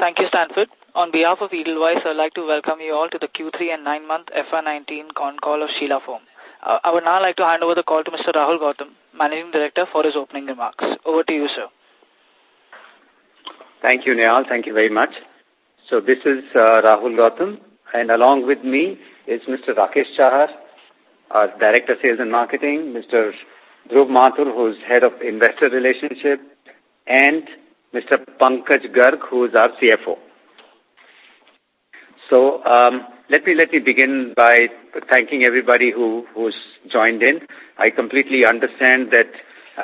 Thank you, Stanford. On behalf of Edelweiss, I'd like to welcome you all to the Q3 and 9-month FY19 con call of Sheela Foam. Uh, I would now like to hand over the call to Mr. Rahul Gautam, Managing Director, for his opening remarks. Over to you, sir. Thank you, Nehal. Thank you very much. So this is uh, Rahul Gautam, and along with me is Mr. Rakesh Chahar, our Director Sales and Marketing, Mr. Dhruv Mathur, who's Head of Investor Relationship, and Mr. Pankaj Garg, who is our CFO. So um, let me let me begin by thanking everybody who who's joined in. I completely understand that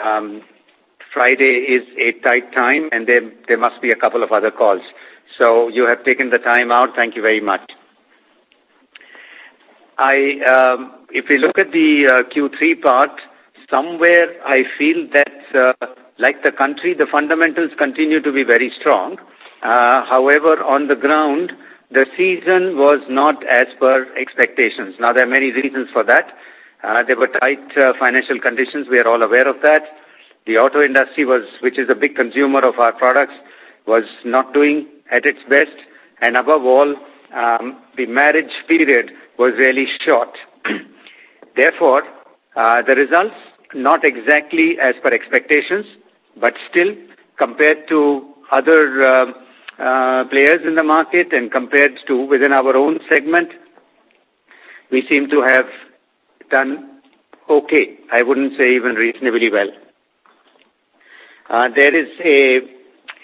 um, Friday is a tight time, and there there must be a couple of other calls. So you have taken the time out. Thank you very much. I, um, if we look at the uh, Q3 part, somewhere I feel that, uh, like the country, the fundamentals continue to be very strong. Uh, however, on the ground, the season was not as per expectations. Now, there are many reasons for that. Uh, there were tight uh, financial conditions. We are all aware of that. The auto industry was, which is a big consumer of our products, was not doing at its best. And above all, um, the marriage period was really short. Therefore, uh, the results not exactly as per expectations, but still compared to other uh, uh, players in the market and compared to within our own segment, we seem to have done okay. I wouldn't say even reasonably well. Uh, there is a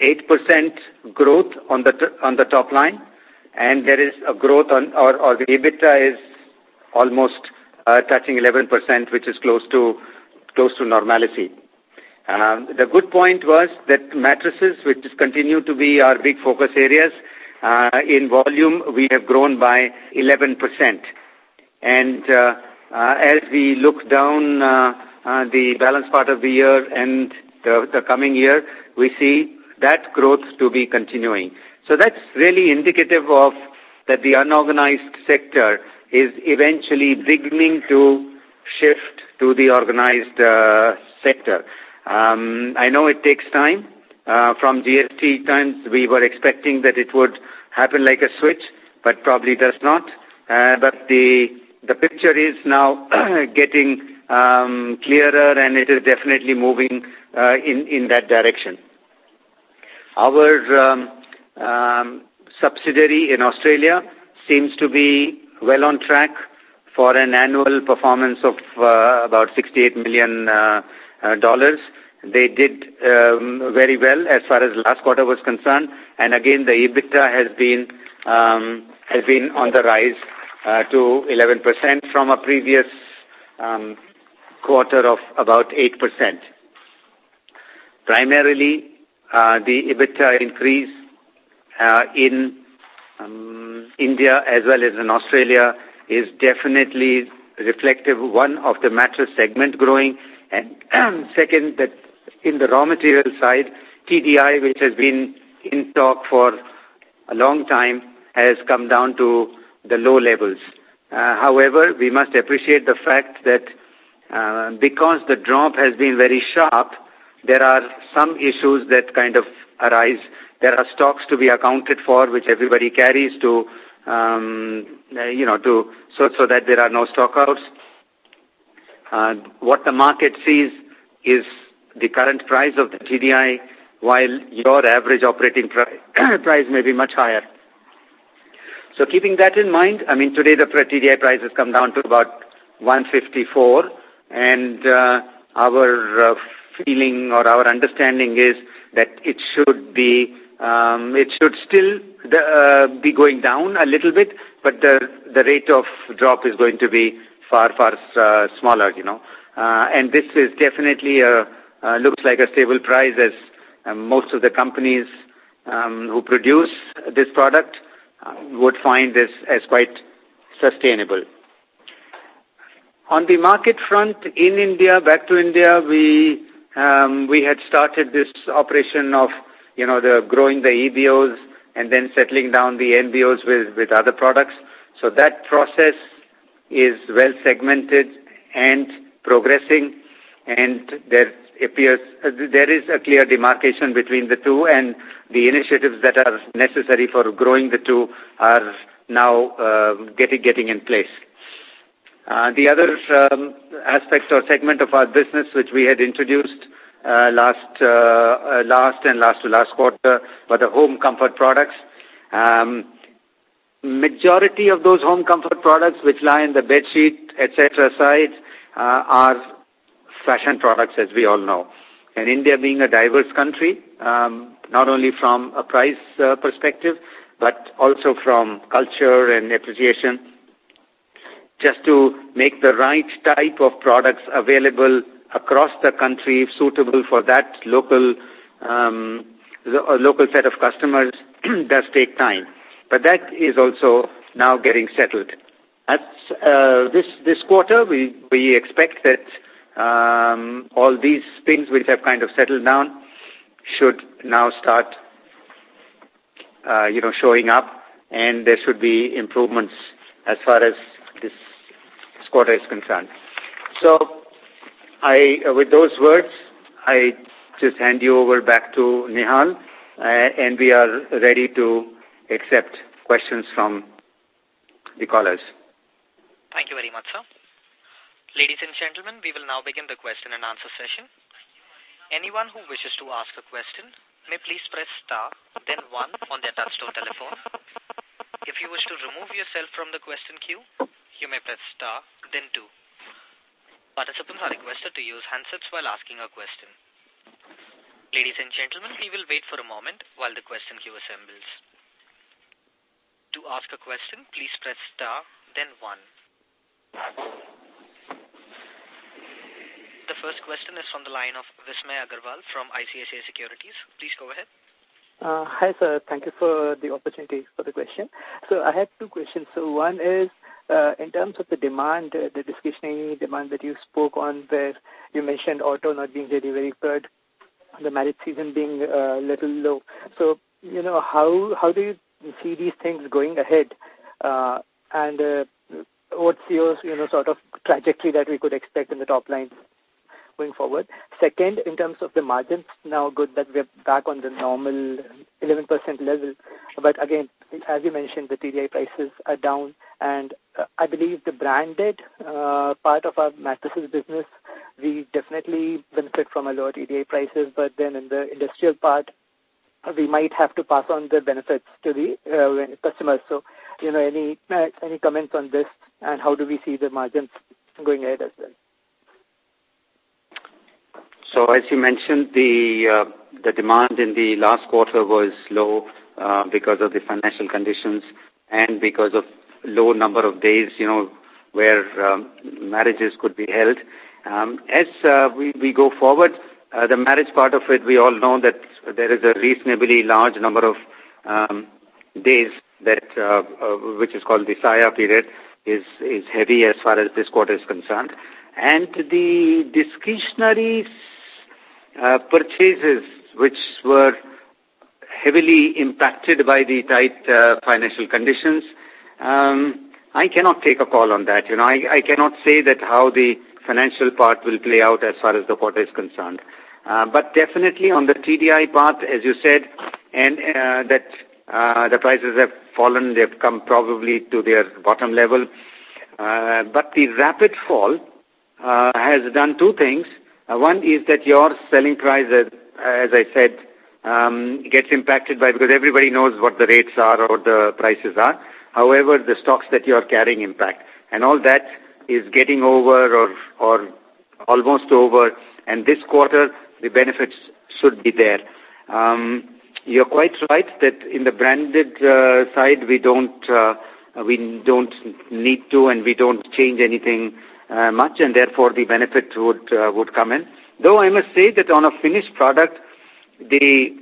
8% growth on the on the top line, and there is a growth on, or, or the EBITDA is almost uh, touching 11%, which is close to close to normalcy. Um, the good point was that mattresses, which continue to be our big focus areas, uh, in volume, we have grown by 11%. And uh, uh, as we look down uh, uh, the balance part of the year and the, the coming year, we see that growth to be continuing. So that's really indicative of that the unorganized sector is eventually beginning to shift to the organized uh, sector. Um, I know it takes time. Uh, from GST times, we were expecting that it would happen like a switch, but probably does not. Uh, but the the picture is now getting um, clearer, and it is definitely moving uh, in in that direction. Our um, um, subsidiary in Australia seems to be well on track for an annual performance of uh, about 68 million uh, uh, dollars. They did um, very well as far as last quarter was concerned, and again the EBITDA has been um, has been on the rise uh, to 11% from a previous um, quarter of about 8%. Primarily, uh, the EBITDA increase uh, in um, India as well as in Australia is definitely reflective, one, of the mattress segment growing, and second, that in the raw material side, TDI, which has been in talk for a long time, has come down to the low levels. Uh, however, we must appreciate the fact that uh, because the drop has been very sharp, there are some issues that kind of arise. There are stocks to be accounted for, which everybody carries to, um, uh, you know, to so so that there are no stockouts. Uh, what the market sees is the current price of the TDI, while your average operating pri price may be much higher. So keeping that in mind, I mean, today the TDI price has come down to about 154, and uh, our uh, feeling or our understanding is that it should be, um, it should still uh, be going down a little bit, but the, the rate of drop is going to be far, far uh, smaller, you know. Uh, and this is definitely a, uh, looks like a stable price as um, most of the companies um, who produce this product uh, would find this as quite sustainable. On the market front, in India, back to India, we um, we had started this operation of, you know, the growing the EBOs and then settling down the NBOs with, with other products. So that process is well segmented and progressing and there appears uh, there is a clear demarcation between the two and the initiatives that are necessary for growing the two are now uh, getting, getting in place. Uh, the other um, aspect or segment of our business which we had introduced uh, last uh, uh, last and last to last quarter were the home comfort products. Um, majority of those home comfort products which lie in the bed sheet, etc. side uh, are fashion products as we all know. And India being a diverse country, um, not only from a price uh, perspective, but also from culture and appreciation, just to make the right type of products available across the country, suitable for that local um, the, local set of customers, does take time. But that is also now getting settled. At uh, this this quarter, we we expect that um, all these things which have kind of settled down should now start, uh, you know, showing up, and there should be improvements as far as this, this quarter is concerned. So, I, uh, with those words, I just hand you over back to Nihal, uh, and we are ready to accept questions from the callers. Thank you very much, sir. Ladies and gentlemen, we will now begin the question and answer session. Anyone who wishes to ask a question may please press star, then one on their touchtone telephone. If you wish to remove yourself from the question queue, you may press star, then two. Participants are requested to use handsets while asking a question. Ladies and gentlemen, we will wait for a moment while the question queue assembles. To ask a question, please press star, then one. The first question is from the line of Vismay Agarwal from ICICI Securities. Please go ahead. Uh, hi, sir. Thank you for the opportunity for the question. So I had two questions. So one is, uh, in terms of the demand, uh, the discretionary demand that you spoke on where you mentioned auto not being really very good, the marriage season being a uh, little low. So, you know, how, how do you see these things going ahead? Uh, and uh, what's your, you know, sort of trajectory that we could expect in the top line going forward. Second, in terms of the margins, now good that we're back on the normal 11% level. But again, as you mentioned, the TDI prices are down, and I believe the branded uh, part of our mattresses business, we definitely benefit from a lower TDI prices, but then in the industrial part, we might have to pass on the benefits to the uh, customers. So, you know, any uh, any comments on this, and how do we see the margins going ahead as well? So as you mentioned, the uh, the demand in the last quarter was low uh, because of the financial conditions and because of low number of days, you know, where um, marriages could be held. Um, as uh, we, we go forward, uh, the marriage part of it, we all know that there is a reasonably large number of um, days that, uh, uh, which is called the Saya period, is, is heavy as far as this quarter is concerned. And the discretionary uh, purchases which were heavily impacted by the tight uh, financial conditions. Um, I cannot take a call on that. You know, I, I cannot say that how the financial part will play out as far as the quarter is concerned. Uh, but definitely on the TDI part, as you said, and uh, that uh, the prices have fallen, they've come probably to their bottom level. Uh, but the rapid fall uh, has done two things. Uh, one is that your selling price, uh, as I said, um, gets impacted by because everybody knows what the rates are or the prices are. However, the stocks that you are carrying impact. And all that is getting over or, or almost over. And this quarter, the benefits should be there. Um, you're quite right that in the branded uh, side, we don't, uh, we don't need to and we don't change anything uh, much and therefore the benefit would, uh, would come in. Though I must say that on a finished product, the,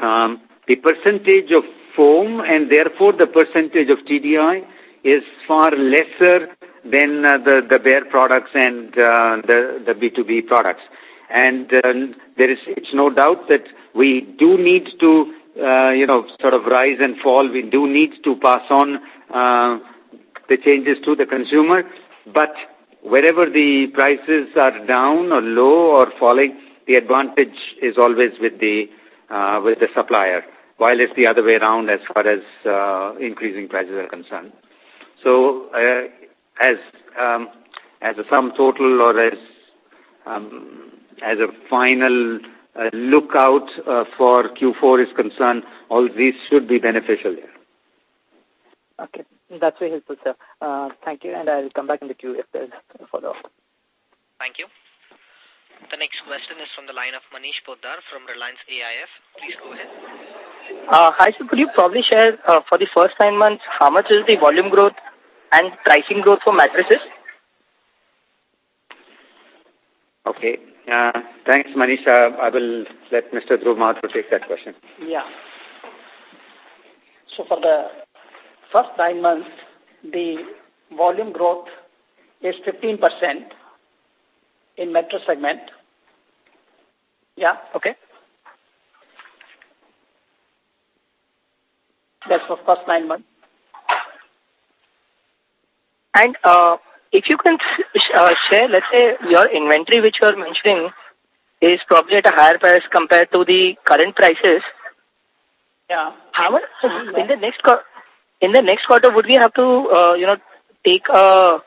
um, the percentage of foam and therefore the percentage of TDI is far lesser than uh, the, the bare products and uh, the, the B2B products. And uh, there is, it's no doubt that we do need to, uh, you know, sort of rise and fall. We do need to pass on uh, the changes to the consumer. But wherever the prices are down or low or falling, the advantage is always with the uh, with the supplier, while it's the other way around as far as uh, increasing prices are concerned. So, uh, as um, as a sum total or as um, as a final uh, lookout uh, for Q4 is concerned, all these should be beneficial there. Okay, that's very helpful, sir. Uh, thank you, and I'll come back in the queue if there's a follow-up. Thank you. The next question is from the line of Manish Poddar from Reliance AIF. Please go ahead. Uh, hi, sir. Could you probably share uh, for the first nine months how much is the volume growth and pricing growth for mattresses? Okay. Uh, thanks, Manish. Uh, I will let Mr. Dhruv Mathur take that question. Yeah. So for the first nine months, the volume growth is 15% in metro segment. Yeah. Okay. That's for first nine months. And uh, if you can uh, share, let's say, your inventory which you are mentioning is probably at a higher price compared to the current prices. Yeah. How much in the next in the next quarter would we have to uh, you know take a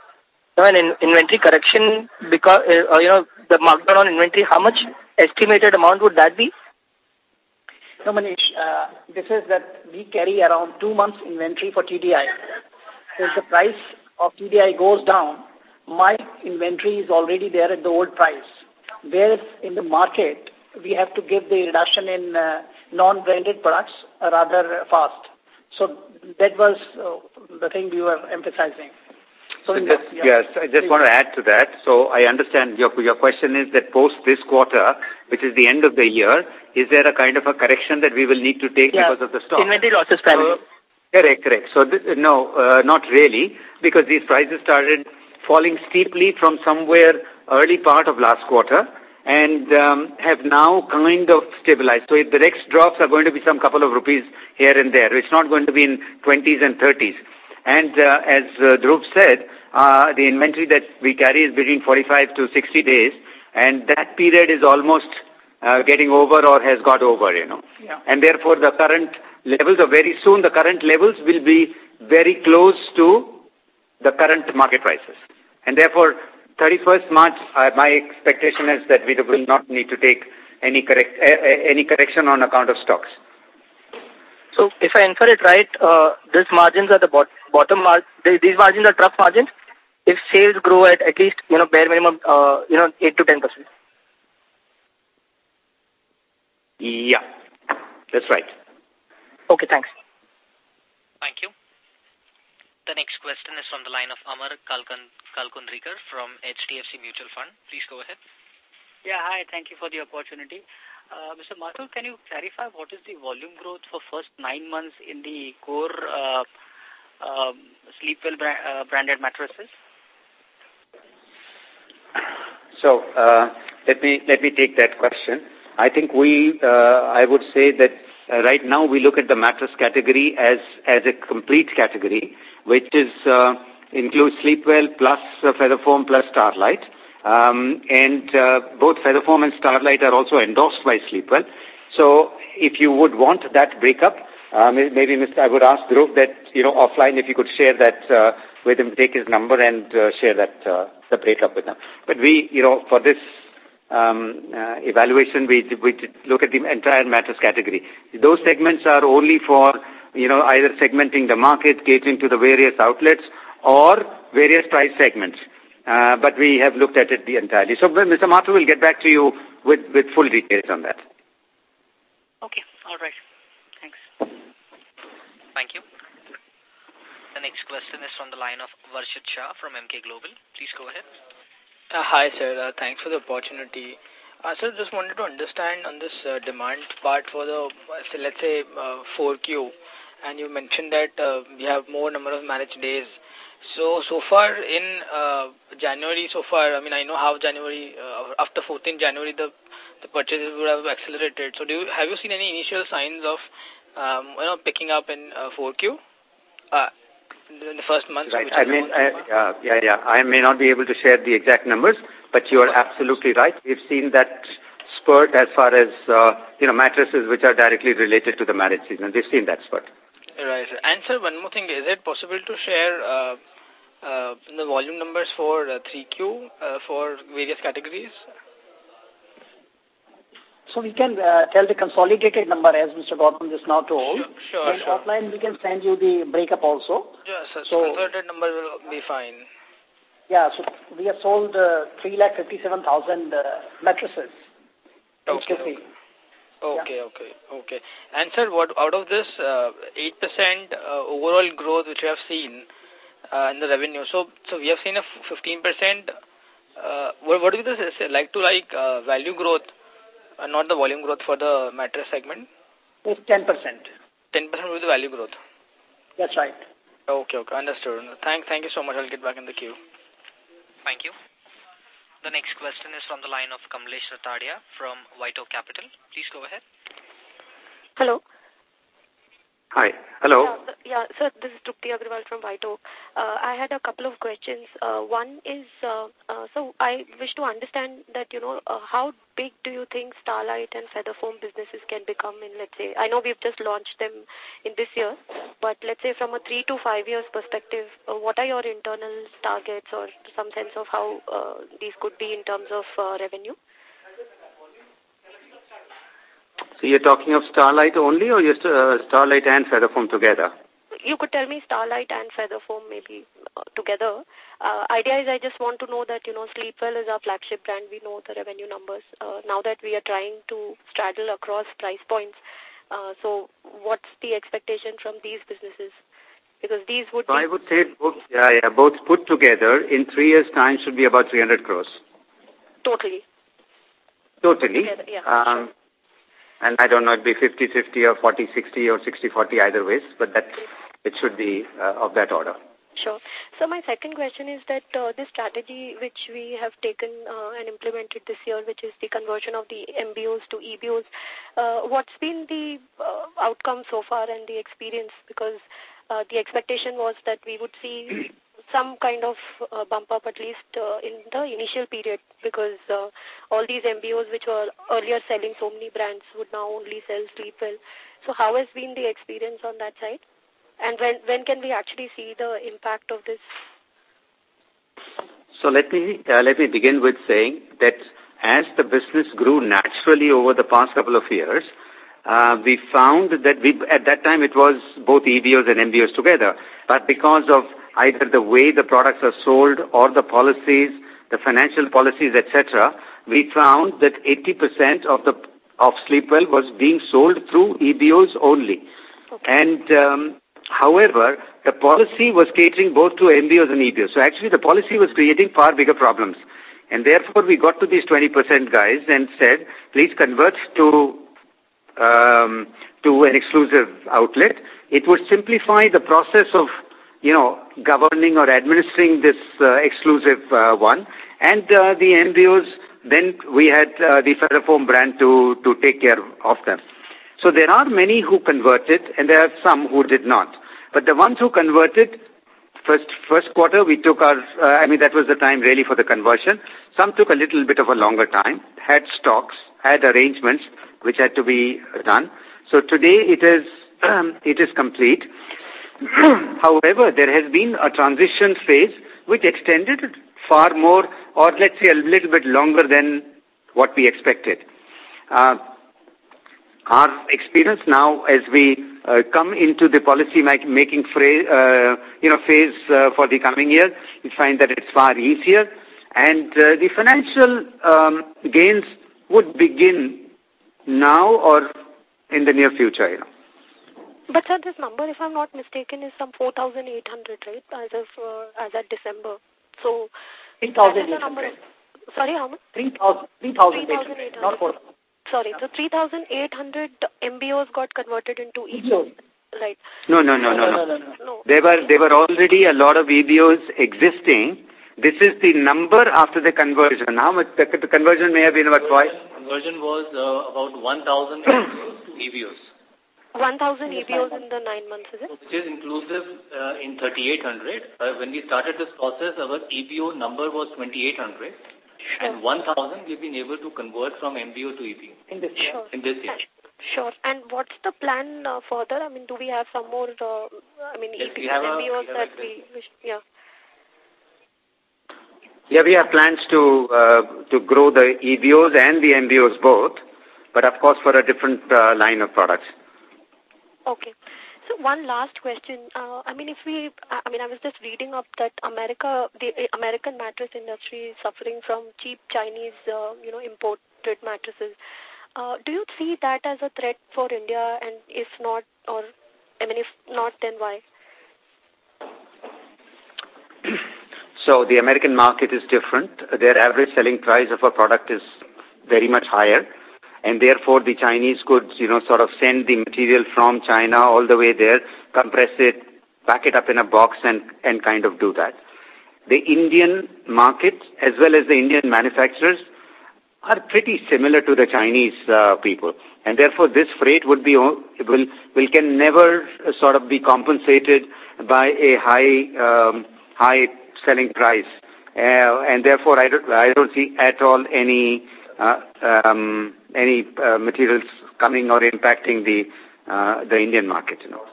you know, an inventory correction because uh, you know the markdown on inventory? How much estimated amount would that be? No, Manish, uh, this is that we carry around two months inventory for TDI. If the price of TDI goes down, my inventory is already there at the old price. Whereas in the market, we have to give the reduction in uh, non-branded products rather fast. So that was uh, the thing we were emphasizing. So just, yeah. Yes, I just want to add to that. So I understand your, your question is that post this quarter, which is the end of the year, is there a kind of a correction that we will need to take yeah. because of the stock? Inventory losses primarily. So, correct, correct. So this, no, uh, not really, because these prices started falling steeply from somewhere early part of last quarter and um, have now kind of stabilized. So if the next drops are going to be some couple of rupees here and there, it's not going to be in 20s and 30s. And uh, as uh, Dhruv said, uh, the inventory that we carry is between 45 to 60 days, and that period is almost uh, getting over or has got over, you know. Yeah. And therefore, the current levels, or very soon, the current levels will be very close to the current market prices. And therefore, 31st March, uh, my expectation is that we will not need to take any correct uh, any correction on account of stocks. So, if I infer it right, uh, these margins are the bot bottom mar these margins are trough margins. If sales grow at at least you know bare minimum uh, you know eight to ten percent. Yeah, that's right. Okay, thanks. Thank you. The next question is from the line of Amar Kalkun Kalkundrikar from HDFC Mutual Fund. Please go ahead. Yeah, hi. Thank you for the opportunity. Uh, Mr. Mathur, can you clarify what is the volume growth for first nine months in the core uh, um, Sleepwell bra uh, branded mattresses? So uh, let me let me take that question. I think we uh, I would say that uh, right now we look at the mattress category as as a complete category which is uh, includes Sleepwell plus uh, Featherfoam plus Starlite. Um, and uh, both Featherfoam and Starlite are also endorsed by Sleepwell. So if you would want that breakup, uh, maybe Mr. I would ask Dhruv that, you know, offline if you could share that uh, with him, take his number and uh, share that, uh, the breakup with him. But we, you know, for this um, uh, evaluation, we, we look at the entire mattress category. Those segments are only for you know, either segmenting the market, catering to the various outlets, or various price segments. Uh, but we have looked at it the entirely. So Mr. Mathur will get back to you with, with full details on that. Okay, all right. Thanks. Thank you. The next question is from the line of Varshit Shah from Emkay Global. Please go ahead. Uh, hi, sir. Uh, thanks for the opportunity. Uh, sir, just wanted to understand on this uh, demand part for the, uh, let's say, uh, 4Q and you mentioned that uh, we have more number of marriage days. So, so far in uh, January, so far, I mean, I know how January, uh, after 14 January, the, the purchases would have accelerated. So, do you, have you seen any initial signs of, um, you know, picking up in uh, 4Q? Uh, in the first month. Right. I mean, I, uh, yeah, yeah. I may not be able to share the exact numbers, but you are absolutely right. We've seen that spurt as far as, uh, you know, mattresses which are directly related to the marriage season. We've seen that spurt. Right. And sir, one more thing. Is it possible to share uh, uh, the volume numbers for uh, 3Q uh, for various categories? So we can uh, tell the consolidated number as Mr. Gautam just now told. Sure, sure. And sure. offline we can send you the breakup also. Yes, yeah, so, so consolidated number will be fine. Yeah, so we have sold uh, 3,57,000 uh, mattresses. Okay. Okay, okay, yeah. okay, okay. And sir, what out of this uh, 8% uh, overall growth which we have seen uh, in the revenue, so so we have seen a 15%. Uh, what, what is this like to like uh, value growth uh, not the volume growth for the mattress segment? It's 10%. 10% with the value growth? That's right. Okay, okay, understood. Thank, thank you so much. I'll get back in the queue. Thank you. The next question is from the line of Kamlesh Ratadia from White Oak Capital. Please go ahead. Hello. Hi. Hello. Yeah, yeah sir, this is Trupti Agrawal from White Oak. Uh, I had a couple of questions. Uh, one is, uh, uh, so I wish to understand that, you know, uh, how big do you think Starlite and Featherfoam businesses can become in, let's say, I know we've just launched them in this year, but let's say from a three to five years perspective, uh, what are your internal targets or some sense of how uh, these could be in terms of uh, revenue? So you're talking of Starlite only or just uh, Starlite and Featherfoam together? You could tell me Starlite and Featherfoam maybe uh, together. Uh, idea is I just want to know that, you know, Sleepwell is our flagship brand. We know the revenue numbers. Uh, now that we are trying to straddle across price points, uh, so what's the expectation from these businesses? Because these would so I would say both, yeah, yeah, both put together in three years' time should be about 300 crores. Totally. Totally. Together, yeah, um, sure. And I don't know, it'd be 50-50 or 40-60 or 60-40 either ways, but that it should be uh, of that order. Sure. So my second question is that uh, this strategy which we have taken uh, and implemented this year, which is the conversion of the MBOs to EBOs, what's been the outcome so far and the experience? Because the expectation was that we would see some kind of uh, bump up at least uh, in the initial period because uh, all these MBOs which were earlier selling so many brands would now only sell Sleepwell. So how has been the experience on that side? And when, when can we actually see the impact of this? So let me, let me begin with saying that as the business grew naturally over the past couple of years, uh, we found that we, at that time it was both EBOs and MBOs together. But because of either the way the products are sold or the policies, the financial policies, etc., we found that 80% of the of Sleepwell was being sold through EBOs only. Okay. And um, however, the policy was catering both to MBOs and EBOs. So actually the policy was creating far bigger problems. And therefore we got to these 20% guys and said, please convert to um, to an exclusive outlet. It would simplify the process of you know, governing or administering this uh, exclusive uh, one. And uh, the MBOs, then we had uh, the Featherfoam brand to, to take care of them. So there are many who converted and there are some who did not. But the ones who converted, first, first quarter we took our, uh, I mean that was the time really for the conversion. Some took a little bit of a longer time, had stocks, had arrangements which had to be done. So today it is, um, it is complete. However, there has been a transition phase which extended far more or let's say a little bit longer than what we expected. Uh, our experience now as we uh, come into the policy making phrase, uh, you know, phase uh, for the coming year, we find that it's far easier and uh, the financial um, gains would begin now or in the near future, you know. But sir, this number, if I'm not mistaken, is some 4,800, right, as of, uh, as at December. So, 3,800. Sorry, how much? 3,800, not 4,000. Sorry, so 3,800 MBOs got converted into EBOs. Right. No, no, no, no, no, no. no, no. no. There were, there were already a lot of EBOs existing. This is the number after the conversion. How much, the, the conversion may have been about five? Conversion was uh, about 1,000 to EBOs. 1,000 EBOs in the nine months, is it? Which is inclusive uh, in 3,800. Uh, when we started this process, our EBO number was 2,800. Sure. And 1,000 we've been able to convert from MBO to EBO. In this year. Sure. In this year. Sure. And what's the plan uh, further? I mean, do we have some more, uh, I mean, yes, we have MBOs a, that we, yeah. Yeah, we have plans to uh, to grow the EBOs and the MBOs both, but of course for a different uh, line of products. Okay. So one last question. Uh, I mean, if we, I mean, I was just reading up that America, the American mattress industry is suffering from cheap Chinese, uh, you know, imported mattresses. Uh, do you see that as a threat for India? And if not, or, I mean, if not, then why? So the American market is different. Their average selling price of a product is very much higher and therefore the Chinese could, you know, sort of send the material from China all the way there, compress it, pack it up in a box and, and kind of do that. The Indian market, as well as the Indian manufacturers, are pretty similar to the Chinese uh, people. And therefore this freight would be, will, will can never sort of be compensated by a high, um, high selling price. Uh, and therefore I don't, I don't see at all any, uh, um, any uh, materials coming or impacting the uh, the Indian market. You know.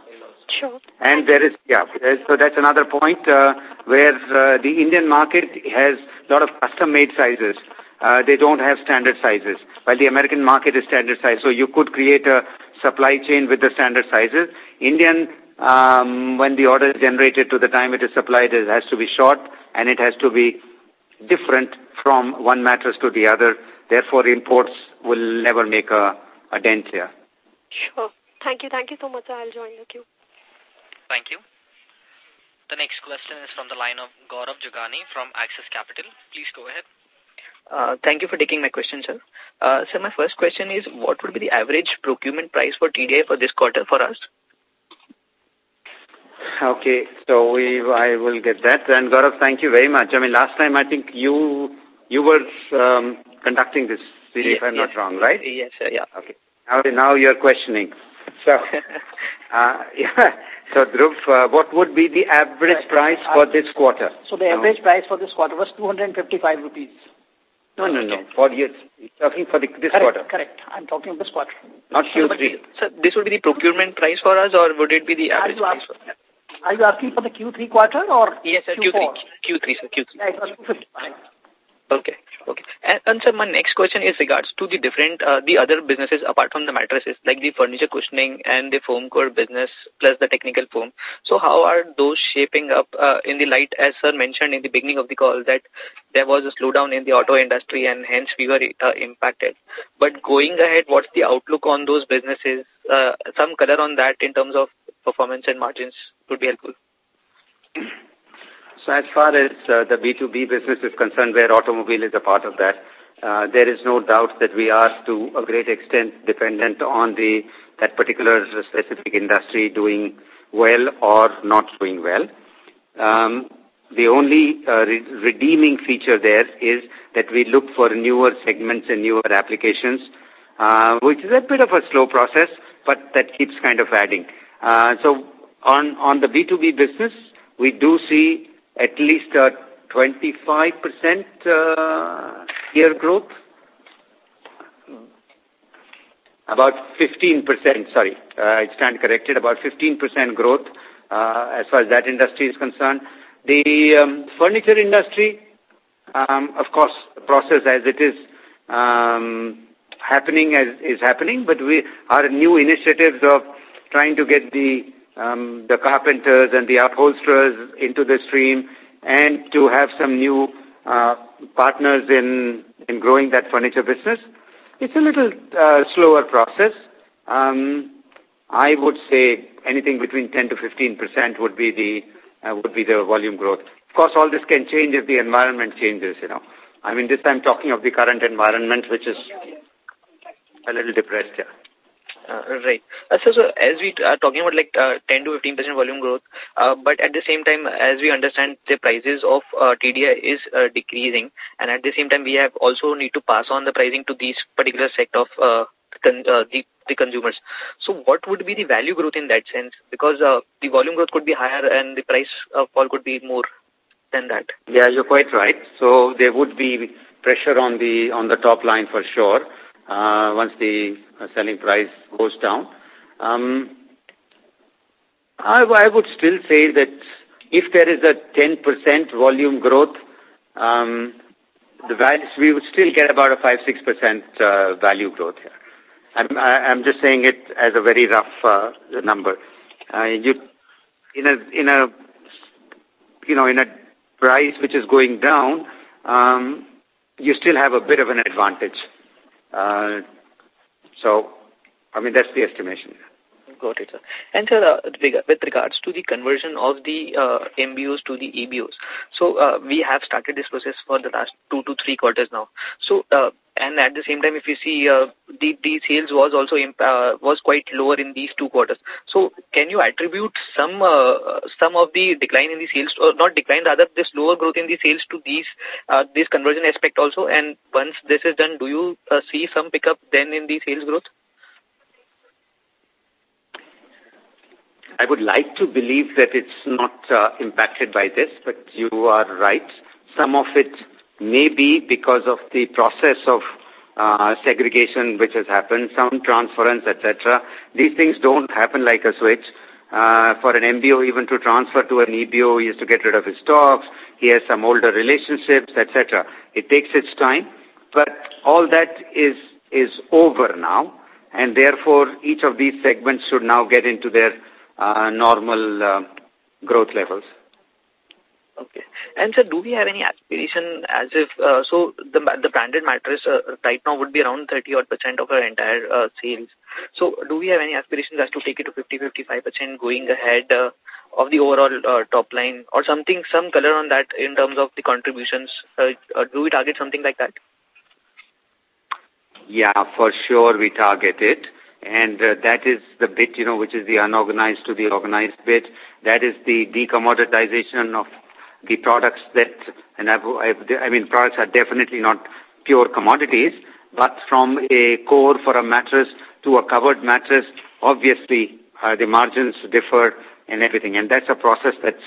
Sure. And there is, yeah, so that's another point uh, where uh, the Indian market has a lot of custom-made sizes. Uh, they don't have standard sizes, while the American market is standard size. So you could create a supply chain with the standard sizes. Indian, um, when the order is generated to the time it is supplied, it has to be short and it has to be different from one mattress to the other. Therefore, imports will never make a, a dent here. Sure. Thank you. Thank you so much. I'll join the queue. Thank you. The next question is from the line of Gaurav Jogani from Axis Capital. Please go ahead. Uh, thank you for taking my question, sir. Uh, so my first question is, what would be the average procurement price for TDI for this quarter for us? Okay, so we, I will get that. And Gaurav, thank you very much. I mean, last time I think you you were um, conducting this, yes, if I'm yes. not wrong, right? Yes, sir, yeah. Okay. Now, now you're questioning. So, uh, yeah. So, Dhruv, uh, what would be the average right. price for this quarter? So, the average no. price for this quarter was 255 rupees. No, no, no. For you, talking for the, this correct, quarter. Correct. I'm talking of this quarter. Not Q3. So, this would be the procurement price for us, or would it be the average price? For are you asking for the Q3 quarter or Yes, sir, Q4? Q3, Q3, sir, Q3. Yeah, it was 255. Okay. Okay. And, sir, my next question is regards to the different, uh, the other businesses apart from the mattresses, like the furniture cushioning and the foam core business plus the technical foam. So how are those shaping up uh, in the light, as sir mentioned in the beginning of the call, that there was a slowdown in the auto industry and hence we were uh, impacted. But going ahead, what's the outlook on those businesses? Uh, some color on that in terms of performance and margins would be helpful. So as far as uh, the B2B business is concerned, where automobile is a part of that, uh, there is no doubt that we are to a great extent dependent on the that particular specific industry doing well or not doing well. Um, the only uh, re redeeming feature there is that we look for newer segments and newer applications, uh, which is a bit of a slow process, but that keeps kind of adding. Uh, so on, on the B2B business, we do see at least a 25% uh, year growth. About 15%, sorry, uh, I stand corrected, about 15% growth uh, as far as that industry is concerned. The um, furniture industry, um, of course, the process as it is um, happening as is happening, but we our new initiatives of trying to get the um, the carpenters and the upholsterers into the stream and to have some new uh, partners in, in growing that furniture business. It's a little uh, slower process. Um, I would say anything between 10 to 15 percent would be the uh, would be the volume growth. Of course, all this can change if the environment changes. You know, I mean, this time talking of the current environment, which is a little depressed. Yeah. Uh, right. Uh, so, so, as we are talking about like uh, 10 to 15 percent volume growth, uh, but at the same time, as we understand, the prices of uh, TDI is uh, decreasing, and at the same time, we have also need to pass on the pricing to these particular set of uh, con uh, the, the consumers. So what would be the value growth in that sense? Because uh, the volume growth could be higher and the price uh, fall could be more than that. Yeah, you're quite right. So there would be pressure on the on the top line for sure uh, once the uh, selling price goes down. Um, I, I would still say that if there is a 10% volume growth, um, the values, we would still get about a 5-6% uh, value growth here. I'm, I'm just saying it as a very rough uh, number. Uh, you, in a, in a, you know, in a price which is going down, um, you still have a bit of an advantage. Uh, so, I mean, that's the estimation. Got it, sir. And sir, uh, with regards to the conversion of the uh, MBOs to the EBOs, so uh, we have started this process for the last two to three quarters now. So, uh, and at the same time, if you see, uh, the, the sales was also uh, was quite lower in these two quarters. So, can you attribute some uh, some of the decline in the sales, or not decline, rather this lower growth in the sales to these uh, this conversion aspect also? And once this is done, do you uh, see some pickup then in the sales growth? I would like to believe that it's not uh, impacted by this, but you are right. Some of it may be because of the process of uh, segregation which has happened, some transference, etc. These things don't happen like a switch. Uh, for an MBO even to transfer to an EBO, he has to get rid of his stocks, he has some older relationships, etc. It takes its time, but all that is, is over now, and therefore each of these segments should now get into their uh, normal uh, growth levels. Okay. And sir, do we have any aspiration as if, uh, so the, the branded mattress uh, right now would be around 30 odd percent of our entire uh, sales. So do we have any aspirations as to take it to 50, 55 percent going ahead uh, of the overall uh, top line or something, some color on that in terms of the contributions? Uh, uh, do we target something like that? Yeah, for sure we target it. And uh, that is the bit, you know, which is the unorganized to the organized bit. That is the decommoditization of the products that, and I've, I've, I mean, products are definitely not pure commodities, but from a core for a mattress to a covered mattress, obviously uh, the margins differ and everything. And that's a process that's,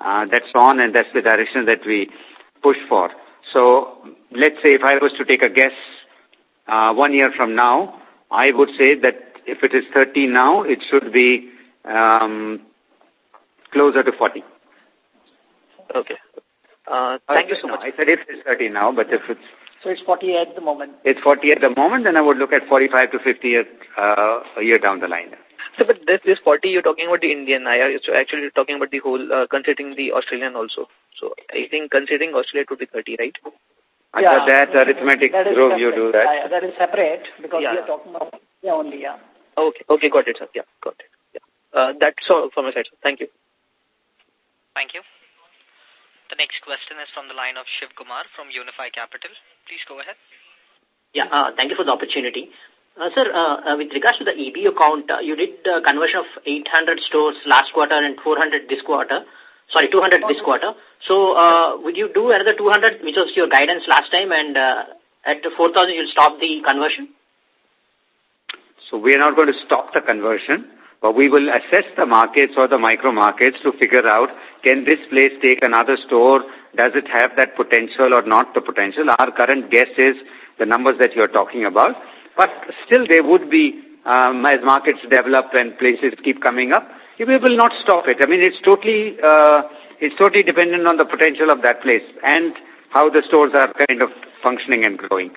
uh, that's on and that's the direction that we push for. So let's say if I was to take a guess uh, one year from now, I would say that if it is 30 now, it should be um, closer to 40. Okay. Uh, thank you so much. I said if it's 30 now, but if it's... So it's 40 at the moment. It's 40 at the moment, then I would look at 45 to 50 at, uh, a year down the line. So, but this, this 40, you're talking about the Indian. I are actually talking about the whole, uh, considering the Australian also. So, I think considering Australia it to be 30, right? Yeah, that arithmetic that prove you do that. Uh, that is separate because yeah. we are talking about yeah only, yeah. Okay, okay, got it, sir. Yeah, got it. Yeah. Uh, that's all from my side, sir. Thank you. Thank you. The next question is from the line of Shiv Kumar from Unifi Capital. Please go ahead. Yeah, uh, thank you for the opportunity. Uh, sir, uh, uh, with regards to the EBO count, uh, you did uh, conversion of 800 stores last quarter and 400 this quarter sorry, 200 this quarter. So uh, would you do another 200, which was your guidance last time, and uh, at 4,000 you'll stop the conversion? So we are not going to stop the conversion, but we will assess the markets or the micro markets to figure out, can this place take another store? Does it have that potential or not the potential? Our current guess is the numbers that you're talking about. But still there would be, um, as markets develop and places keep coming up, we will not stop it. I mean, it's totally, uh, it's totally dependent on the potential of that place and how the stores are kind of functioning and growing.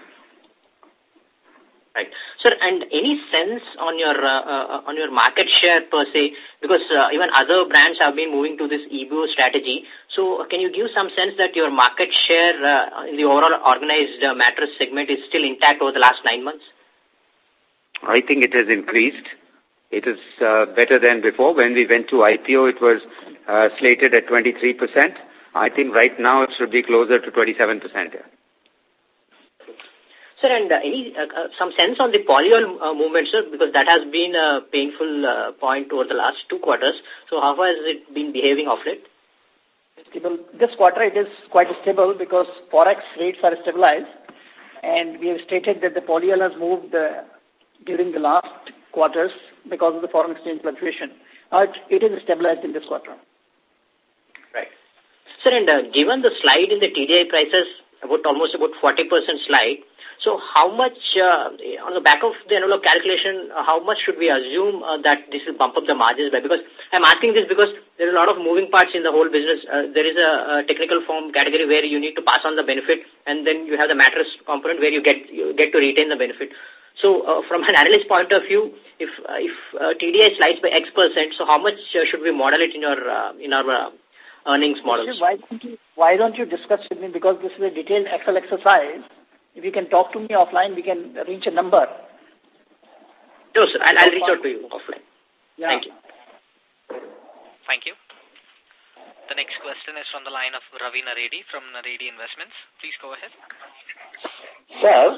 Right. Sir, and any sense on your uh, uh, on your market share per se? Because uh, even other brands have been moving to this EBO strategy. So, can you give some sense that your market share uh, in the overall organized uh, mattress segment is still intact over the last nine months? I think it has increased. It is uh, better than before. When we went to IPO, it was uh, slated at 23%. I think right now it should be closer to 27%. Yeah. Sir, and uh, any uh, uh, some sense on the polyol uh, movement, sir, because that has been a painful uh, point over the last two quarters. So how has it been behaving of late? Stable. This quarter it is quite stable because forex rates are stabilized, and we have stated that the polyol has moved uh, during the last quarters because of the foreign exchange fluctuation. Uh, it is stabilized in this quarter. Right. Sir, and uh, given the slide in the TDI prices, about almost about 40% slide, so how much, uh, on the back of the envelope calculation, uh, how much should we assume that this will bump up the margins by? Because I'm asking this because there are a lot of moving parts in the whole business. There is a, a technical foam category where you need to pass on the benefit, and then you have the mattress component where you get you get to retain the benefit. So uh, from an analyst point of view, if uh, if uh, TDI slides by X percent, so how much uh, should we model it in your uh, in our uh, earnings models? Why don't, you, why don't you discuss with me because this is a detailed Excel exercise. If you can talk to me offline, we can reach a number. No, sir. I'll, I'll reach out to you offline. Yeah. Thank you. Thank you. The next question is from the line of Ravi Naredi from Naredi Investments. Please go ahead. Sir,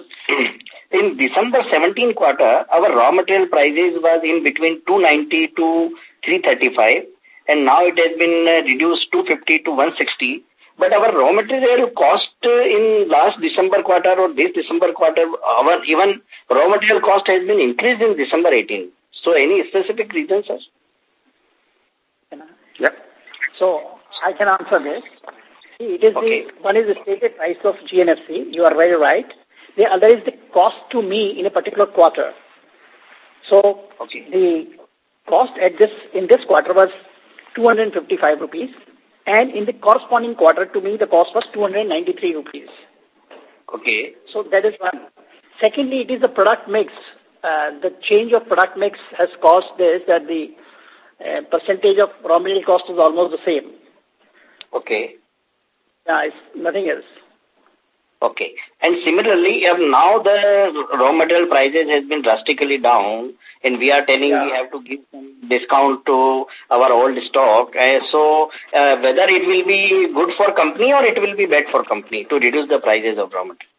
in December 17 quarter, our raw material prices was in between 290 to 335 and now it has been uh, reduced 250 to 160. But our raw material cost uh, in last December quarter or this December quarter, our even raw material cost has been increased in December 18. So any specific reason, sir? Yep. So I can answer this. It is okay. the, one is the stated price of GNFC. You are very right. The other is the cost to me in a particular quarter. So okay. the cost at this in this quarter was 255 rupees. And in the corresponding quarter, to me, the cost was 293 rupees. Okay. So that is one. Secondly, it is the product mix. Uh, the change of product mix has caused this, that the uh, percentage of raw material cost is almost the same. Okay. Yeah, it's nothing else. Okay. And similarly, if now the raw material prices has been drastically down and we are telling yeah. we have to give some discount to our old stock, uh, so uh, whether it will be good for company or it will be bad for company to reduce the prices of raw material?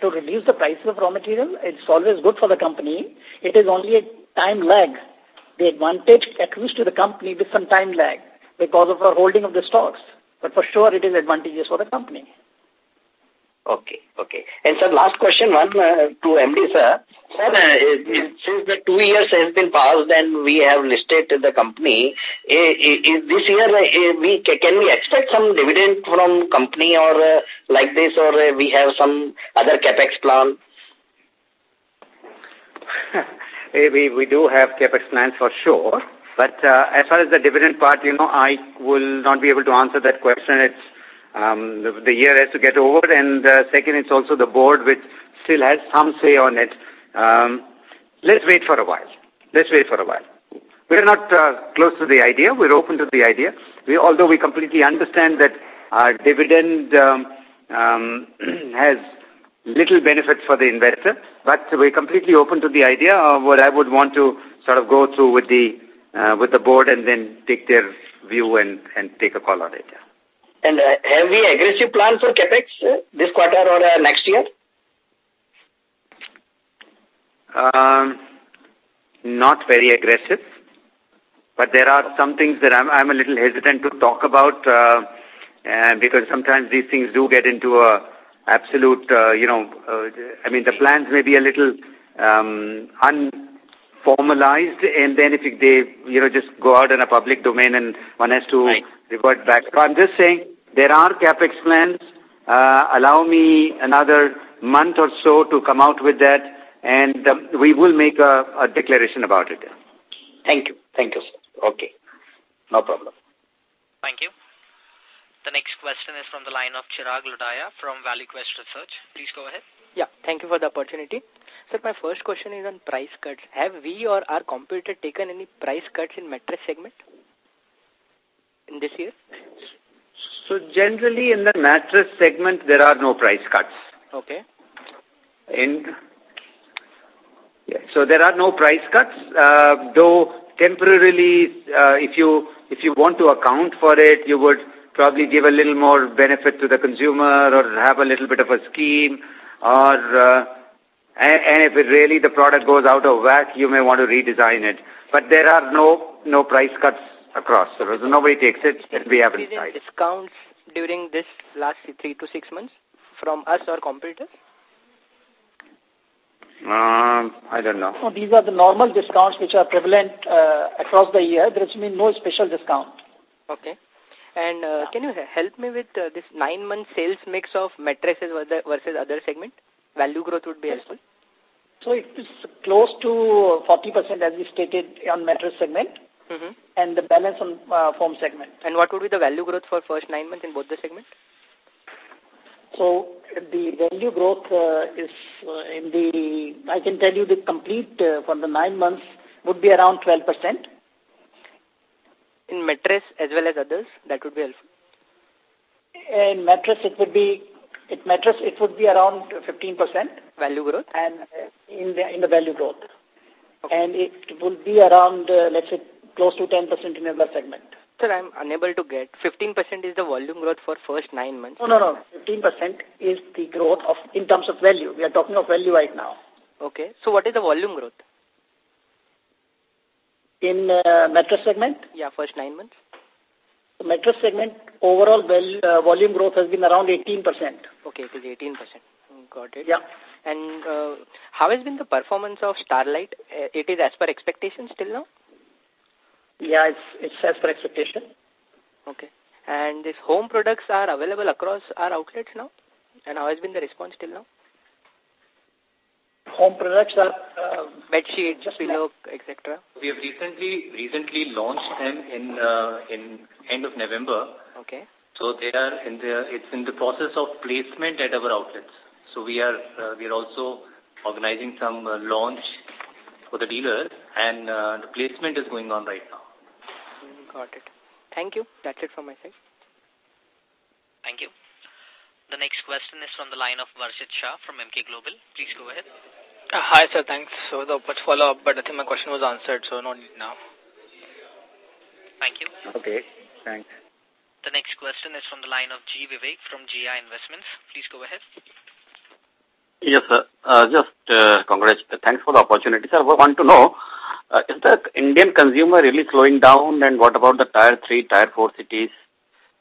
To reduce the prices of raw material, it's always good for the company. It is only a time lag. The advantage accrues to the company with some time lag because of our holding of the stocks. But for sure, it is advantageous for the company. Okay, okay. And sir, last question, one uh, to MD sir. Sir, uh, since the two years has been passed and we have listed the company, uh, is this year uh, we can we expect some dividend from company or uh, like this, or uh, we have some other capex plan? we we do have capex plans for sure. But uh, as far as the dividend part, you know, I will not be able to answer that question. It's um, the, the year has to get over, and uh, second, it's also the board which still has some say on it. Um, let's wait for a while. Let's wait for a while. We're not uh, close to the idea. We're open to the idea. We, although we completely understand that our dividend um, um, has little benefit for the investor, but we're completely open to the idea of what I would want to sort of go through with the uh, with the board and then take their view and, and take a call on it. And uh, have we aggressive plans for capex uh, this quarter or uh, next year? Um, not very aggressive, but there are some things that I'm, I'm a little hesitant to talk about uh, and because sometimes these things do get into a absolute, uh, you know, uh, I mean, the plans may be a little um, un formalized and then if they, you know, just go out in a public domain and one has to right. revert back. So I'm just saying there are capex plans. Uh, allow me another month or so to come out with that and um, we will make a, a declaration about it. Thank you. Thank you, sir. Okay. No problem. Thank you. The next question is from the line of Chirag Lodaya from ValueQuest Research. Please go ahead. Yeah, thank you for the opportunity. Sir, my first question is on price cuts. Have we or our competitor taken any price cuts in mattress segment in this year? So generally in the mattress segment, there are no price cuts. Okay. In yeah, so there are no price cuts, uh, though temporarily, uh, if you if you want to account for it, you would probably give a little more benefit to the consumer or have a little bit of a scheme or uh, and, and if it really the product goes out of whack, you may want to redesign it. But there are no no price cuts across. So nobody takes it, and we haven't tried. discounts during this last three to six months from us or competitors? Um, I don't know. No, these are the normal discounts which are prevalent uh, across the year. There has been no special discount. Okay. And uh, can you help me with uh, this nine-month sales mix of mattresses versus other segment? Value growth would be helpful. So it is close to 40% as we stated on mattress segment mm -hmm. and the balance on uh, foam segment. And what would be the value growth for first nine months in both the segments? So the value growth uh, is uh, in the, I can tell you the complete uh, for the nine months would be around 12%. In mattress as well as others, that would be helpful. In mattress, it would be it mattress, it would be around 15%. Value growth? And uh, in the, in the value growth. Okay. And it would be around, uh, let's say, close to 10% in other segment. Sir, I'm unable to get. 15% is the volume growth for first nine months. No, no, no. 15% is the growth of in terms of value. We are talking of value right now. Okay. So what is the volume growth? In uh, mattress segment? Yeah, first nine months. The mattress segment overall uh, volume growth has been around 18%. Okay, it is 18%. Got it. Yeah. And uh, how has been the performance of Starlite? Uh, it is as per expectations till now? Yeah, it's, it's as per expectation. Okay. And these home products are available across our outlets now? And how has been the response till now? Home products are uh, bed sheets, pillow, etc. We have recently recently launched them in uh, in end of November. Okay. So they are in the it's in the process of placement at our outlets. So we are uh, we are also organizing some uh, launch for the dealers, and uh, the placement is going on right now. Got it. Thank you. That's it from my side. Thank you. The next question is from the line of Varshit Shah from Emkay Global. Please go ahead. Uh, hi, sir. Thanks for the follow-up, but I think my question was answered, so no need now. Thank you. Okay, thanks. The next question is from the line of G. Vivek from GI Investments. Please go ahead. Yes, sir. Uh, just uh, congrats. Thanks for the opportunity, sir. I want to know, uh, is the Indian consumer really slowing down and what about the tier 3, tier 4 cities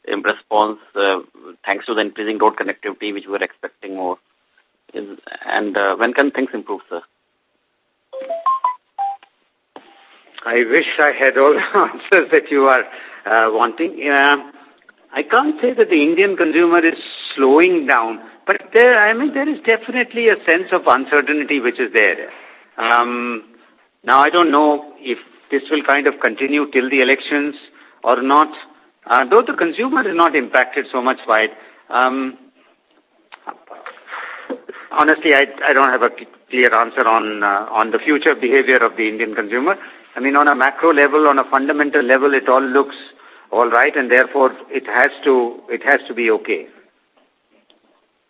in response uh, thanks to the increasing road connectivity which we were expecting more? Is, and uh, when can things improve, sir? I wish I had all the answers that you are uh, wanting. Uh, I can't say that the Indian consumer is slowing down, but there, I mean, there is definitely a sense of uncertainty which is there. Um, now, I don't know if this will kind of continue till the elections or not. Uh, though the consumer is not impacted so much by it, um, honestly, I, I don't have a clear answer on uh, on the future behavior of the Indian consumer. I mean, on a macro level, on a fundamental level, it all looks all right, and therefore it has to it has to be okay.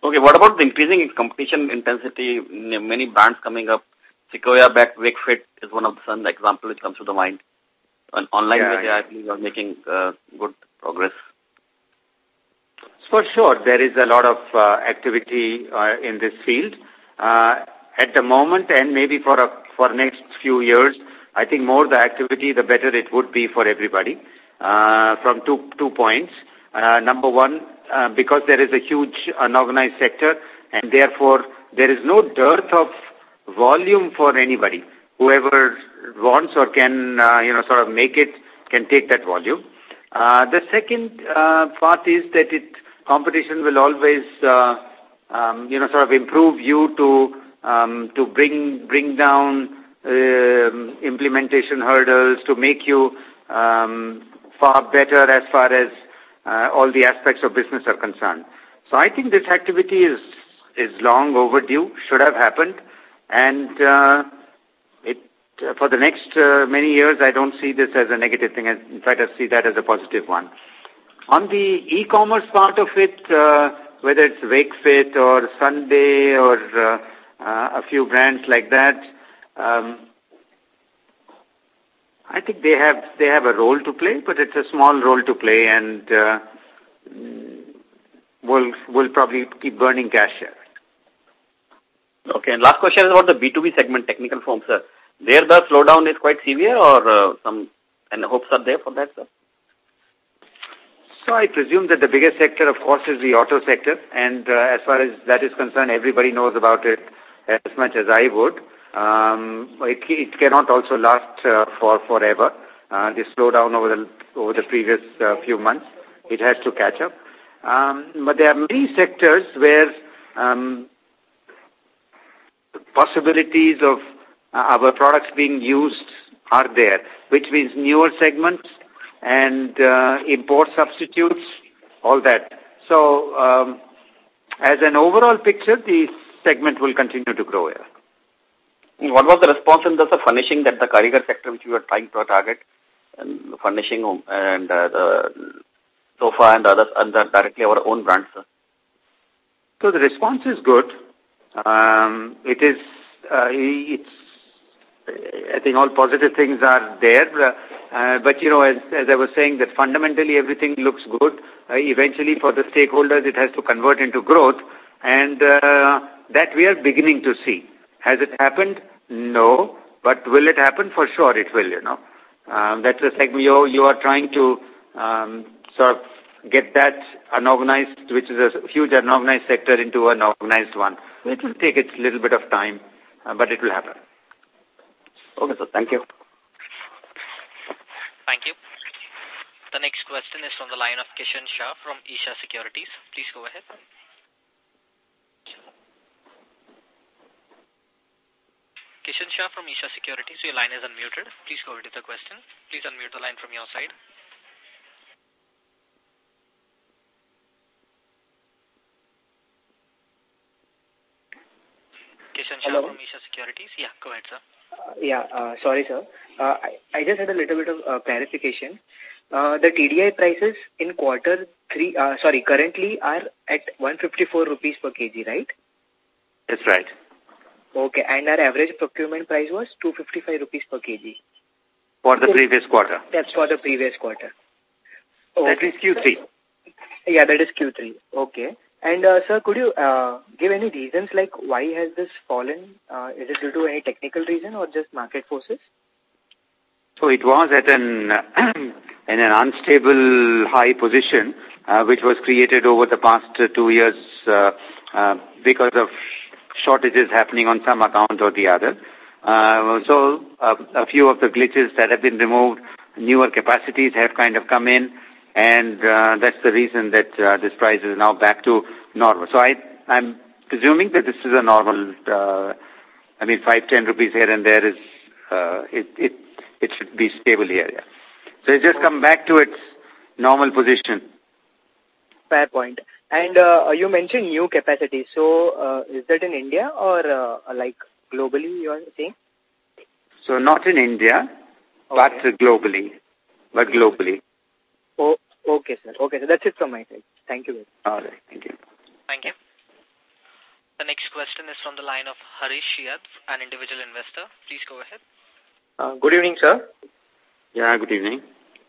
Okay, what about the increasing competition intensity? Many brands coming up. Sequoia back Wakefit is one of the example which comes to the mind. On online yeah, media, yeah. I believe are making uh, good progress. For sure, there is a lot of uh, activity uh, in this field. Uh, at the moment and maybe for a, for next few years, I think more the activity, the better it would be for everybody. Uh, from two, two points. Uh, number one, uh, because there is a huge unorganized sector and therefore there is no dearth of volume for anybody. Whoever wants or can, uh, you know, sort of make it can take that volume. Uh, the second uh, part is that it competition will always, uh, um, you know, sort of improve you to um, to bring bring down uh, implementation hurdles, to make you um, far better as far as uh, all the aspects of business are concerned. So I think this activity is is long overdue, should have happened, and uh, uh, for the next uh, many years I don't see this as a negative thing. In fact, I see that as a positive one. On the e-commerce part of it, uh, whether it's Wakefit or Sunday or uh, a few brands like that, um, I think they have they have a role to play, but it's a small role to play, and will we'll probably keep burning cash here. Okay, and last question is about the B2B segment, technical foam, sir. There the slowdown is quite severe, or uh, some and hopes are there for that, sir? So I presume that the biggest sector, of course, is the auto sector. And uh, as far as that is concerned, everybody knows about it. as much as I would. Um, it, it cannot also last uh, for forever. Uh, the slowdown over the over the previous uh, few months, it has to catch up. Um, but there are many sectors where um, possibilities of our products being used are there, which means newer segments and uh, import substitutes, all that. So, um, as an overall picture, the segment will continue to grow here. What was the response in the furnishing that the Karigar sector which we were trying to target, and furnishing and uh, the sofa and the others, and the, directly our own brands? So the response is good. Um, it is, uh, it's, I think all positive things are there. Uh, uh, but, you know, as, as I was saying, that fundamentally everything looks good. Uh, eventually for the stakeholders, it has to convert into growth. And uh, that we are beginning to see. Has it happened? No. But will it happen? For sure it will, you know. Um, that's the segment you, you are trying to um, sort of get that unorganized, which is a huge unorganized sector, into an organized one. It will take a little bit of time, uh, but it will happen. Okay, sir. Thank you. Thank you. The next question is from the line of Kishan Shah from Isha Securities. Please go ahead. Kishan Shah from Isha Securities, your line is unmuted. Please go ahead with the question. Please unmute the line from your side. Kishan Shah from Isha Securities. Yeah, go ahead, sir. Uh, yeah, uh, sorry, sir. Uh, I, I just had a little bit of uh, clarification. Uh, the TDI prices in quarter three, uh, sorry, currently are at 154 rupees per kg, right? That's right. Okay, and our average procurement price was 255 rupees per kg. For the previous quarter. That's for the previous quarter. Okay. That is Q3. Yeah, that is Q3. Okay. And, uh, sir, could you uh, give any reasons like why has this fallen? Uh, is it due to any technical reason or just market forces? So it was at an, in an unstable high position, uh, which was created over the past two years uh, uh, because of shortages happening on some account or the other. Uh, so uh, a few of the glitches that have been removed, newer capacities have kind of come in, and uh, that's the reason that uh, this price is now back to normal. So I, I'm presuming that this is a normal, uh, I mean, 5, 10 rupees here and there is, uh, it, it, it should be stable here. Yeah. So it's just come back to its normal position. Fair point. And uh, you mentioned new capacity. So uh, is that in India or uh, like globally you are saying? So not in India, okay. but globally. But globally. Oh, okay, sir. Okay, so that's it from my side. Thank you. All right. Thank you. Thank you. The next question is from the line of Harish Shiad, an individual investor. Please go ahead. Uh, good evening, sir. Yeah, good evening.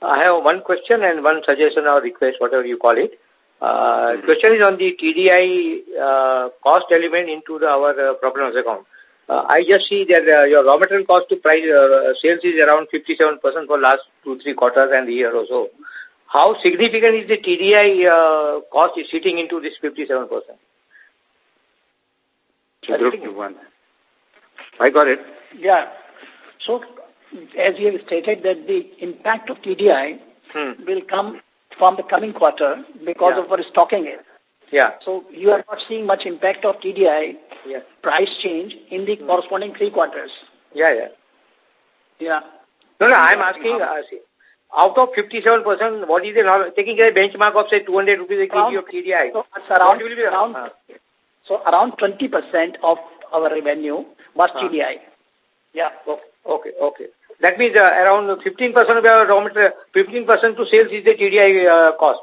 I have one question and one suggestion or request, whatever you call it. Uh, mm-hmm. question is on the TDI uh, cost element into the, our uh, profit loss account. Uh, I just see that uh, your raw material cost to price uh, sales is around 57% for last two, three quarters and the year or so. How significant is the TDI uh, cost is sitting into this 57%? I got it. Yeah. So, as you have stated that the impact of TDI hmm. will come from the coming quarter because yeah. of our stocking it. Yeah. So you are not seeing much impact of TDI yeah. price change in the mm. corresponding three quarters. Yeah, yeah. Yeah. No, no, I'm asking, uh, see, out of 57%, what is the, taking a benchmark of say 200 rupees a kg of TDI? So, around, around, uh, so around 20% of our revenue was uh. TDI. Yeah. Okay, okay. That means uh, around 15% of our raw material, 15% to sales is the TDI uh, cost.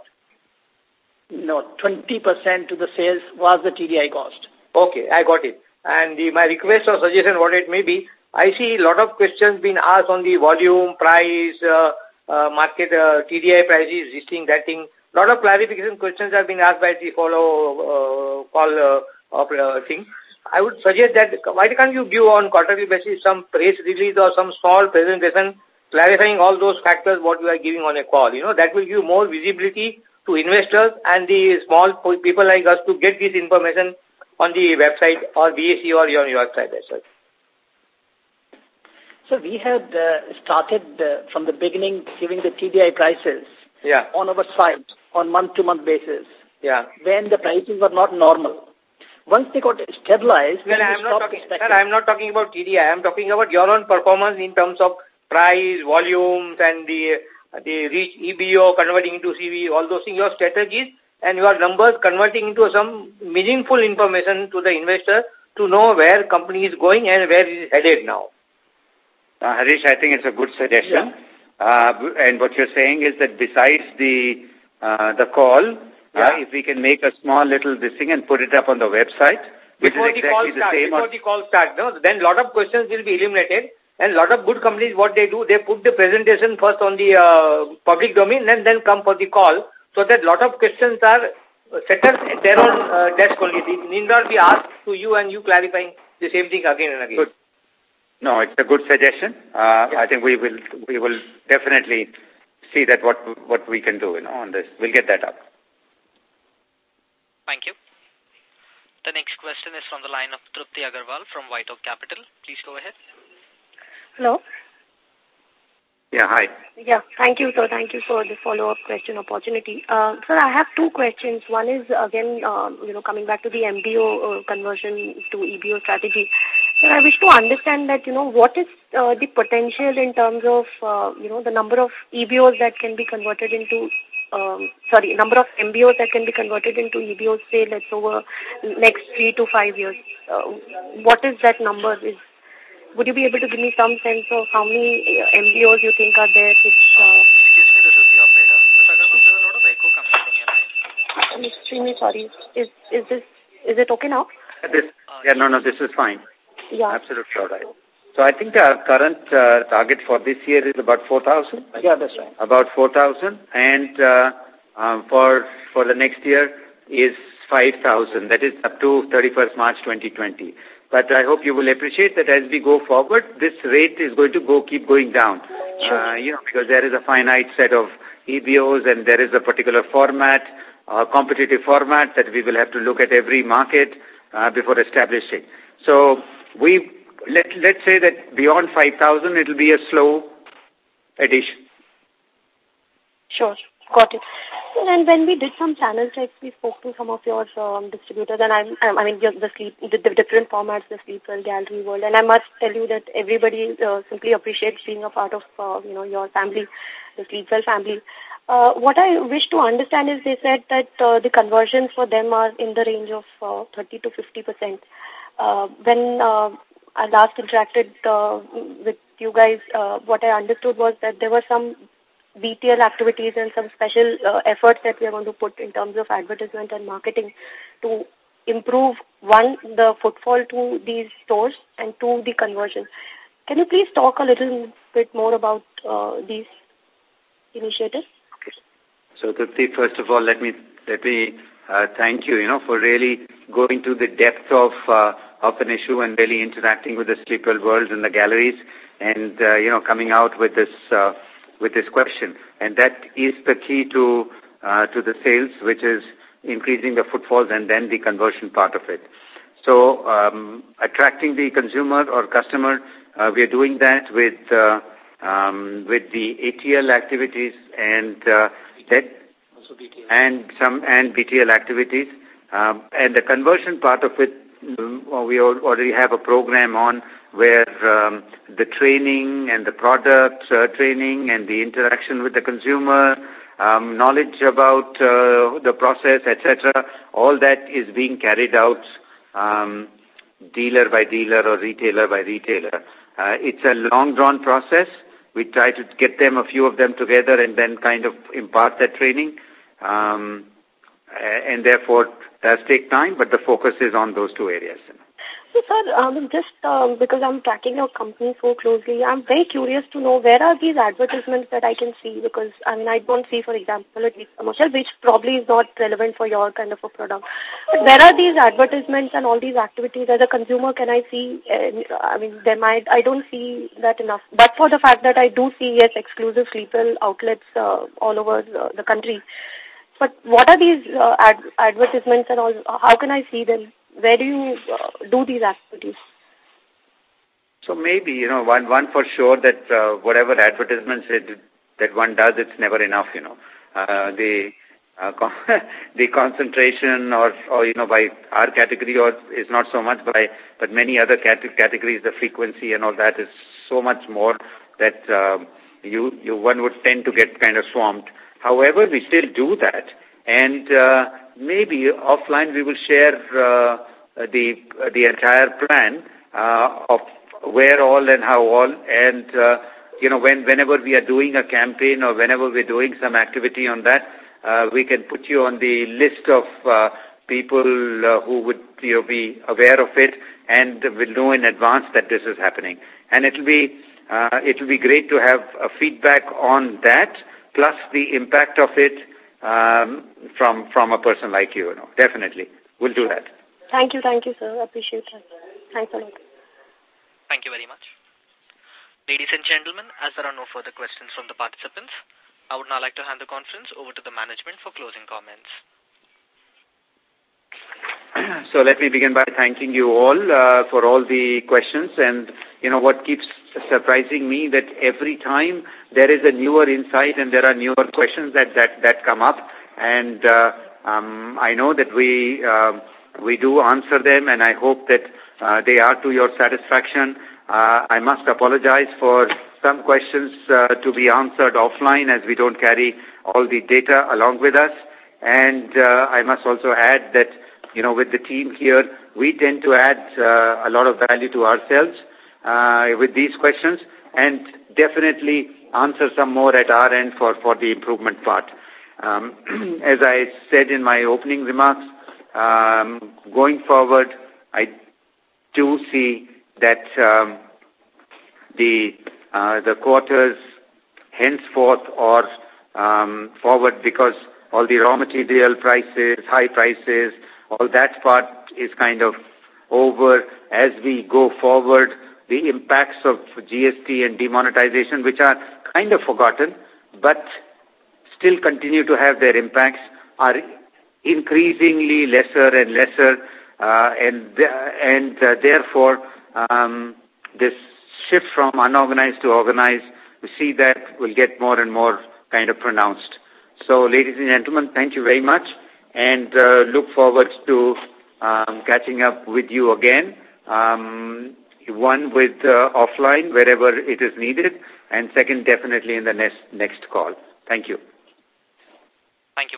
No, 20% to the sales was the TDI cost. Okay, I got it. And the, my request or suggestion, what it may be, I see a lot of questions being asked on the volume, price, uh, uh, market, uh, TDI prices, this thing, that thing. A lot of clarification questions are being asked by the follow uh, call uh, uh, thing. I would suggest that why can't you give on quarterly basis some press release or some small presentation clarifying all those factors what you are giving on a call. You know, that will give more visibility to investors and the small people like us to get this information on the website or BSE or on your website as well? So we had uh, started uh, from the beginning giving the TDI prices yeah. on our site on month-to-month -month basis. Yeah. When the prices were not normal. Once they got stabilized, well, I'm not talking, sir, I'm not talking about TDI. I'm talking about your own performance in terms of price, volumes, and the the reach EBO converting into CV, all those things, your strategies and your numbers converting into some meaningful information to the investor to know where company is going and where it is headed now. Uh, Harish, I think it's a good suggestion. Yeah. Uh, and what you're saying is that besides the uh, the call, uh, yeah. if we can make a small little this thing and put it up on the website, before exactly the, the same. Before the call starts, no? then a lot of questions will be eliminated. And a lot of good companies, what they do, they put the presentation first on the uh, public domain and then come for the call. So that a lot of questions are settled at their own uh, desk only. They need not be asked to you and you clarifying the same thing again and again. Good. No, it's a good suggestion. Uh, yeah. I think we will we will definitely see that what what we can do you know, on this. We'll get that up. Thank you. The next question is from the line of Trupti Agarwal from White Oak Capital. Please go ahead. Hello. Yeah, hi. Yeah, thank you, sir. Thank you for the follow-up question opportunity. Uh, sir, I have two questions. One is, again, um, you know, coming back to the MBO uh, conversion to EBO strategy. Sir, I wish to understand that, you know, what is uh, the potential in terms of, uh, you know, the number of EBOs that can be converted into, um, sorry, number of MBOs that can be converted into EBOs, say, let's over next three to five years. Uh, what is that number? Is would you be able to give me some sense of how many uh, MBOs you think are there which... Uh, Excuse me, this is the operator. Ms. Agarwal, there's a lot of echo coming from your line. I'm extremely sorry. Is, is this, is it okay now? This, yeah, no, no, this is fine. Yeah. Absolutely all right. So I think our current uh, target for this year is about 4,000. Yeah, that's right. About 4,000. And uh, um, for, for the next year is 5,000. That is up to 31st March 2020. But I hope you will appreciate that as we go forward, this rate is going to go keep going down. Sure. Uh, you know, because there is a finite set of EBOs and there is a particular format, a competitive format that we will have to look at every market uh, before establishing. So we let let's say that beyond 5,000, it will be a slow addition. Sure. Got it. And when we did some channel checks, we spoke to some of your um, distributors, and I'm, I mean, the sleep, the, the different formats, the Sleepwell, Gallery World, and I must tell you that everybody uh, simply appreciates being a part of, uh, you know, your family, the Sleepwell family. Uh, what I wish to understand is they said that uh, the conversions for them are in the range of uh, 30 to 50 percent. Uh, when uh, I last interacted uh, with you guys, uh, what I understood was that there were some BTL activities and some special uh, efforts that we are going to put in terms of advertisement and marketing to improve, one, the footfall to these stores and two, the conversion. Can you please talk a little bit more about uh, these initiatives? So, Trupti, first of all, let me let me uh, thank you, you know, for really going to the depth of uh, of an issue and really interacting with the Sleepwell worlds and the galleries, and uh, you know, coming out with this uh, with this question. And that is the key to, uh, to the sales, which is increasing the footfalls and then the conversion part of it. So um, attracting the consumer or customer, uh, we are doing that with uh, um, with the ATL activities and uh, that and some and BTL activities. Um, and the conversion part of it, we already have a program on where um, the training and the product uh, training and the interaction with the consumer, um, knowledge about uh, the process, etc., all that is being carried out um, dealer by dealer or retailer by retailer. Uh, it's a long-drawn process. We try to get them, a few of them together and then kind of impart that training. Um, and therefore, does take time, but the focus is on those two areas. So, sir, um, just um, because I'm tracking your company so closely, I'm very curious to know where are these advertisements that I can see? Because, I mean, I don't see, for example, a commercial, which probably is not relevant for your kind of a product. But where are these advertisements and all these activities? As a consumer, can I see, uh, I mean, there might, I don't see that enough. But for the fact that I do see, yes, exclusive Sleepwell outlets uh, all over the, the country. But what are these uh, ad advertisements and all? How can I see them? where do you uh, do these activities? So maybe, you know, one, one for sure that uh, whatever advertisements it, that one does, it's never enough, you know. Uh, the uh, the concentration or, or, you know, by our category or is not so much by, but many other cat categories, the frequency and all that is so much more that uh, you, you one would tend to get kind of swamped. However, we still do that. And uh, maybe offline we will share uh, the, the entire plan uh, of where all and how all. And, uh, you know, when, whenever we are doing a campaign or whenever we're doing some activity on that, uh, we can put you on the list of uh, people uh, who would you know, be aware of it and will know in advance that this is happening. And it will be uh, it will be great to have a feedback on that, plus the impact of it um, from from a person like you. you know. Definitely, we'll do that. Thank you, thank you, sir. Appreciate that. Thanks a lot. Thank you very much. Ladies and gentlemen, as there are no further questions from the participants, I would now like to hand the conference over to the management for closing comments. So let me begin by thanking you all uh, for all the questions. And, you know, what keeps surprising me that every time there is a newer insight and there are newer questions that, that, that come up. And uh, um, I know that we, uh, we do answer them and I hope that uh, they are to your satisfaction. Uh, I must apologize for some questions uh, to be answered offline as we don't carry all the data along with us. And uh, I must also add that you know, with the team here, we tend to add uh, a lot of value to ourselves uh, with these questions and definitely answer some more at our end for, for the improvement part. Um, as I said in my opening remarks, um, going forward, I do see that um, the uh, the quarters henceforth or um, forward because all the raw material prices, high prices, all that part is kind of over as we go forward. The impacts of GST and demonetization, which are kind of forgotten, but still continue to have their impacts, are increasingly lesser and lesser, uh, and and uh, therefore um, this shift from unorganized to organized, we see that will get more and more kind of pronounced. So, ladies and gentlemen, thank you very much and uh, look forward to um, catching up with you again. Um, one with uh, offline wherever it is needed, and second definitely in the next next call. Thank you.